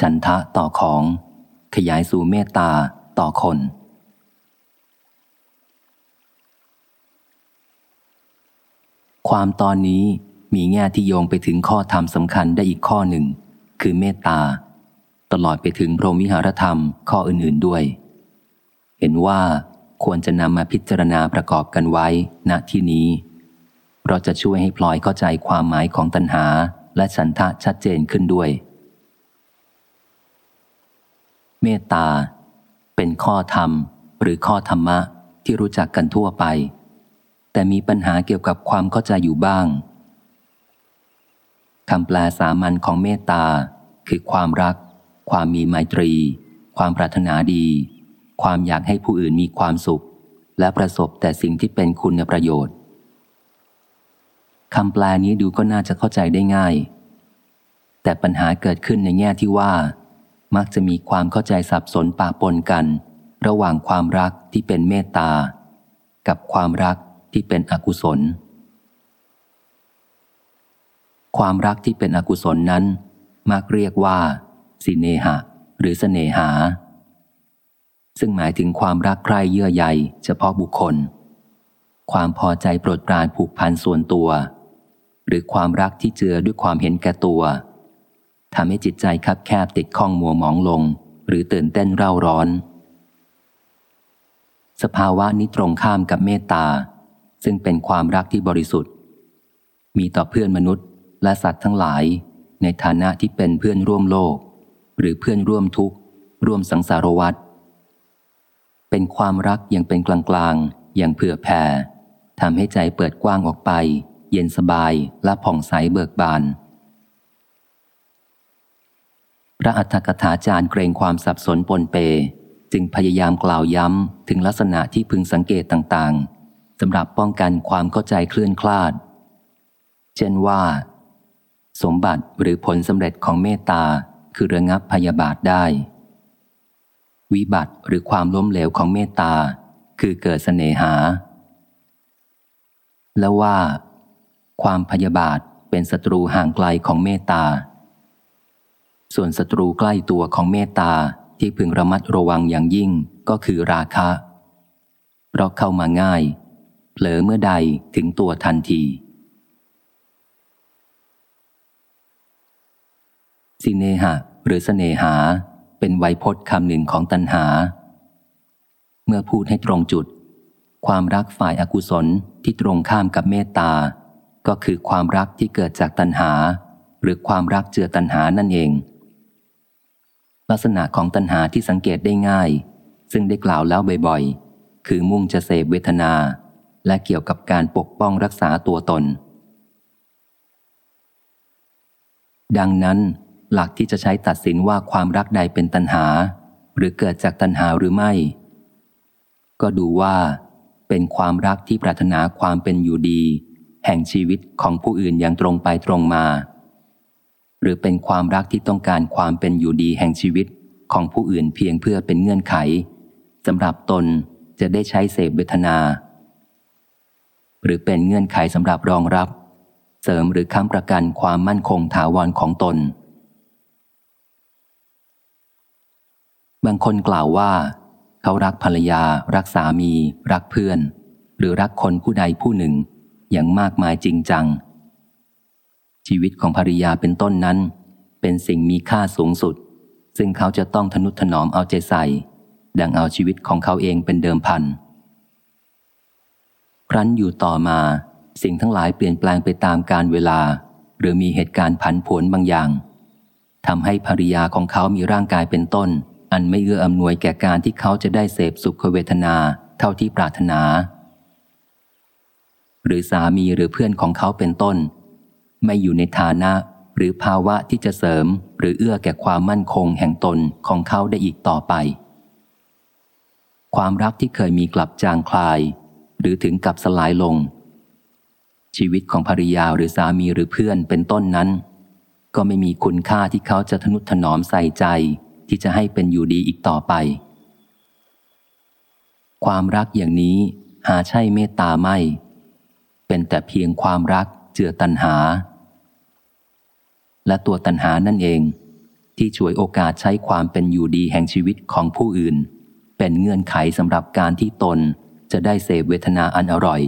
ฉันทะต่อของ ขยายสู่เมตตาต่อคน ความตอนนี้มีแง่ที่โยงไปถึงข้อธรรมสำคัญได้อีกข้อหนึ่ง คือเมตตา ตลอดไปถึงพรหมวิหารธรรมข้ออื่นๆด้วย เห็นว่าควรจะนำมาพิจารณาประกอบกันไว้ ณที่นี้ เพราะจะช่วยให้พลอยเข้าใจความหมายของตัณหาและฉันทะชัดเจนขึ้นด้วย เมตตา เป็นข้อธรรมหรือข้อธรรมะที่รู้จักกันทั่วไป แต่มีปัญหาเกี่ยวกับความเข้าใจอยู่บ้างคำแปลสามัญของเมตตา คือความรัก ความมีไมตรี ความปรารถนาดี ความอยากให้ผู้อื่นมีความสุข และประสบแต่สิ่งที่เป็นคุณประโยชน์คำแปลนี้ดูก็น่าจะเข้าใจได้ง่าย แต่ปัญหาเกิดขึ้นในแง่ที่ว่า มักจะมีความเข้าใจสับสนปะปนกัน ระหว่างความรักที่เป็นเมตตา กับความรักที่เป็นอกุศล ความรักที่เป็นอกุศลนั้น มักเรียกว่า สิเนหะ หรือสเสนหา ซึ่งหมายถึงความรักใคร่เยื่อใยเฉพาะบุคคล ความพอใจโปรดปรานผูกพันส่วนตัว หรือความรักที่เจือด้วยความเห็นแก่ตัว ทำให้จิตใจคับแคบติดข้องมัวหมองลง หรือตื่นเต้นเร่าร้อน สภาวะนี้ตรงข้ามกับเมตตา ซึ่งเป็นความรักที่บริสุทธิ์ มีต่อเพื่อนมนุษย์และสัตว์ทั้งหลาย ในฐานะที่เป็นเพื่อนร่วมโลก หรือเพื่อนร่วมทุกข์ ร่วมสังสารวัฏเป็นความรักยังเป็นกลางๆ อย่างเผื่อแผ่ทำให้ใจเปิดกว้างออกไป เย็นสบายและผ่องใสเบิกบาน พระอัฏฐกถาจารย์เกรงความสับสนปนเป จึงพยายามกล่าวย้ำ ถึงลักษณะที่พึงสังเกตต่างๆสำหรับป้องกันความเข้าใจเคลื่อนคลาด เช่นว่า สมบัติหรือผลสำเร็จของเมตตาคือระงับพยาบาทได้ วิบัติหรือความล้มเหลวของเมตตา คือเกิดเสน่หา และว่า ความพยาบาทเป็นศัตรูห่างไกลของเมตตา ส่วนศัตรูใกล้ตัวของเมตตาที่พึงระมัดระวังอย่างยิ่งก็คือราคะ เพราะเข้ามาง่าย เผลอเมื่อใดถึงตัวทันที สิเนหะหรือสเสนหาเป็นไวยพจน์คำหนึ่งของตัณหา เมื่อพูดให้ตรงจุด ความรักฝ่ายอากุศลที่ตรงข้ามกับเมตตา ก็คือความรักที่เกิดจากตัณหา หรือความรักเจือตัณหานั่นเอง ลักษณะของตัณหาที่สังเกตได้ง่าย ซึ่งได้กล่าวแล้วบ่อยๆ คือมุ่งจะเสพเวทนา และเกี่ยวกับการปกป้องรักษาตัวตน ดังนั้น หลักที่จะใช้ตัดสินว่าความรักใดเป็นตัณหา หรือเกิดจากตัณหาหรือไม่ ก็ดูว่า เป็นความรักที่ปรารถนาความเป็นอยู่ดี แห่งชีวิตของผู้อื่นอย่างตรงไปตรงมา หรือเป็นความรักที่ต้องการความเป็นอยู่ดีแห่งชีวิตของผู้อื่นเพียงเพื่อเป็นเงื่อนไขสำหรับตนจะได้ใช้เสพเวทนา หรือเป็นเงื่อนไขสำหรับรองรับ เสริมหรือค้ำประกันความมั่นคงถาวรของตน บางคนกล่าวว่า เขารักภรรยา รักสามี รักเพื่อน หรือรักคนผู้ใดผู้หนึ่ง อย่างมากมายจริงจัง ชีวิตของภริยาเป็นต้นนั้น เป็นสิ่งมีค่าสูงสุด ซึ่งเขาจะต้องทนุถนอมเอาใจใส่ ดังเอาชีวิตของเขาเองเป็นเดิมพัน ครั้นอยู่ต่อมา สิ่งทั้งหลายเปลี่ยนแปลงไปตามการเวลา หรือมีเหตุการณ์ผันผวนบางอย่างทำให้ภริยาของเขามีร่างกายเป็นต้น อันไม่เอื้ออำนวยแก่การที่เขาจะได้เสพสุขเวทนาเท่าที่ปรารถนา หรือสามีหรือเพื่อนของเขาเป็นต้น ไม่อยู่ในฐานะ หรือภาวะที่จะเสริม หรือเอื้อแก่ความมั่นคงแห่งตนของเขาได้อีกต่อไป ความรักที่เคยมีกลับจางคลาย หรือถึงกับสลายลง ชีวิตของภริยาหรือสามีหรือเพื่อนเป็นต้นนั้น ก็ไม่มีคุณค่าที่เขาจะทนุถนอมใส่ใจที่จะให้เป็นอยู่ดีอีกต่อไป ความรักอย่างนี้หาใช่เมตตาไม่ เป็นแต่เพียงความรักเจือตัณหา และตัวตัณหานั่นเอง ที่ช่วยโอกาสใช้ความเป็นอยู่ดีแห่งชีวิตของผู้อื่น เป็นเงื่อนไขสำหรับการที่ตนจะได้เสพเวทนาอันอร่อย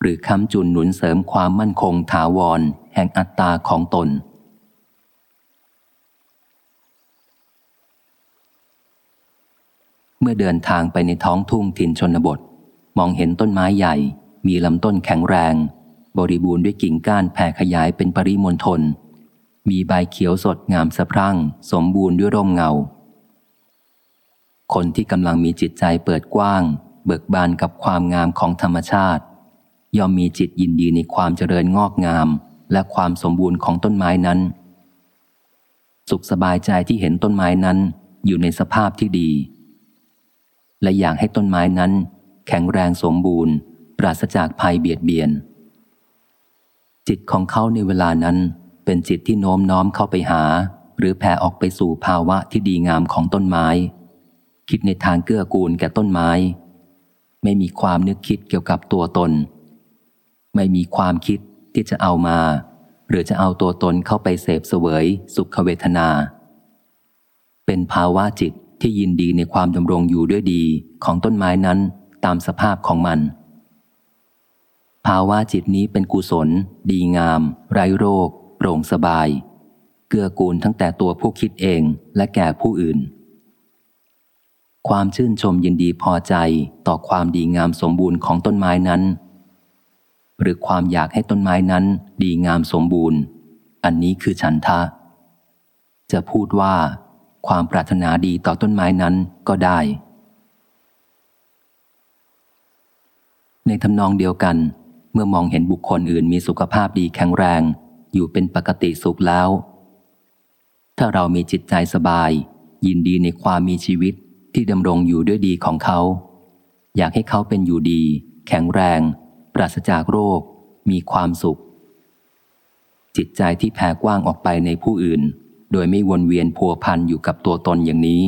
หรือค้ำจุนหนุนเสริมความมั่นคงถาวร แห่งอัตตาของตน เมื่อเดินทางไปในท้องทุ่งถิ่นชนบท มองเห็นต้นไม้ใหญ่ มีลำต้นแข็งแรง บริบูรณ์ด้วยกิ่งก้านแผ่ขยายเป็นปริมณฑล มีใบเขียวสดงามสะพรั่ง สมบูรณ์ด้วยร่มเงา คนที่กำลังมีจิตใจเปิดกว้าง เบิกบานกับความงามของธรรมชาติ ย่อมมีจิตยินดีในความเจริญงอกงาม และความสมบูรณ์ของต้นไม้นั้น สุขสบายใจที่เห็นต้นไม้นั้นอยู่ในสภาพที่ดี และอยากให้ต้นไม้นั้น แข็งแรงสมบูรณ์ ปราศจากภัยเบียดเบียน จิตของเขาในเวลานั้น เป็นจิตที่โน้มน้อมเข้าไปหา หรือแผ่ออกไปสู่ภาวะที่ดีงามของต้นไม้ คิดในทางเกื้อกูลแก่ต้นไม้ ไม่มีความนึกคิดเกี่ยวกับตัวตน ไม่มีความคิดที่จะเอามา หรือจะเอาตัวตนเข้าไปเสพเสวยสุขเวทนา เป็นภาวะจิตที่ยินดีในความดำรงอยู่ด้วยดีของต้นไม้นั้นตามสภาพของมัน ภาวะจิตนี้เป็นกุศล ดีงาม ไร้โรค โปร่งสบาย เกื้อกูลทั้งแต่ตัวผู้คิดเองและแก่ผู้อื่น ความชื่นชมยินดีพอใจต่อความดีงามสมบูรณ์ของต้นไม้นั้น หรือความอยากให้ต้นไม้นั้นดีงามสมบูรณ์ อันนี้คือฉันทะ จะพูดว่า ความปรารถนาดีต่อต้นไม้นั้นก็ได้ ในทำนองเดียวกันเมื่อมองเห็นบุคคลอื่นมีสุขภาพดีแข็งแรง อยู่เป็นปกติสุขแล้ว ถ้าเรามีจิตใจสบาย ยินดีในความมีชีวิตที่ดำรงอยู่ด้วยดีของเขา อยากให้เขาเป็นอยู่ดี แข็งแรง ปราศจากโรค มีความสุข จิตใจที่แผ่กว้างออกไปในผู้อื่น โดยไม่วนเวียนพัวพันอยู่กับตัวตนอย่างนี้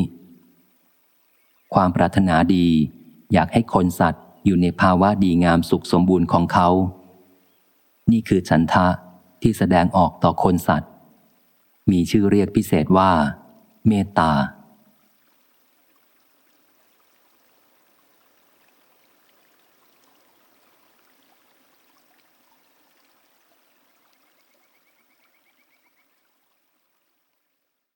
ความปรารถนาดี อยากให้คนสัตว์อยู่ในภาวะดีงามสุขสมบูรณ์ของเขา นี่คือฉันทะ ที่แสดงออกต่อคนสัตว์ มีชื่อเรียกพิเศษว่า เมตตา